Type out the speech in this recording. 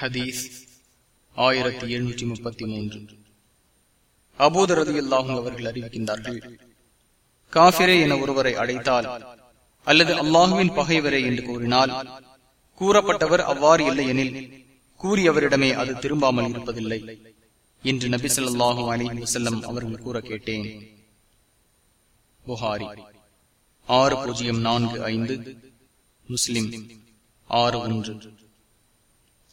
ஹதீஸ் ஆயிரத்தி எழுநூற்றி முப்பத்தி மூன்று. அபூதரது இல்லாகும் அவர்கள் அறிவிக்கின்றார்கள் காபிரே என ஒருவரை அழைத்தால் அல்லது அல்லாஹுவின் பகைவரே என்று கூறினால் கூறப்பட்டவர் அவ்வாறு இல்லை எனில் கூறியவரிடமே அது திரும்பாமல் இருப்பதில்லை என்று நபி சொல்லாஹு அலி வசல்லம் அவர்கள் கூற கேட்டேன். புகாரி ஆறு பூஜ்ஜியம் நான்கு ஐந்து முஸ்லிம் ஆறு ஒன்று.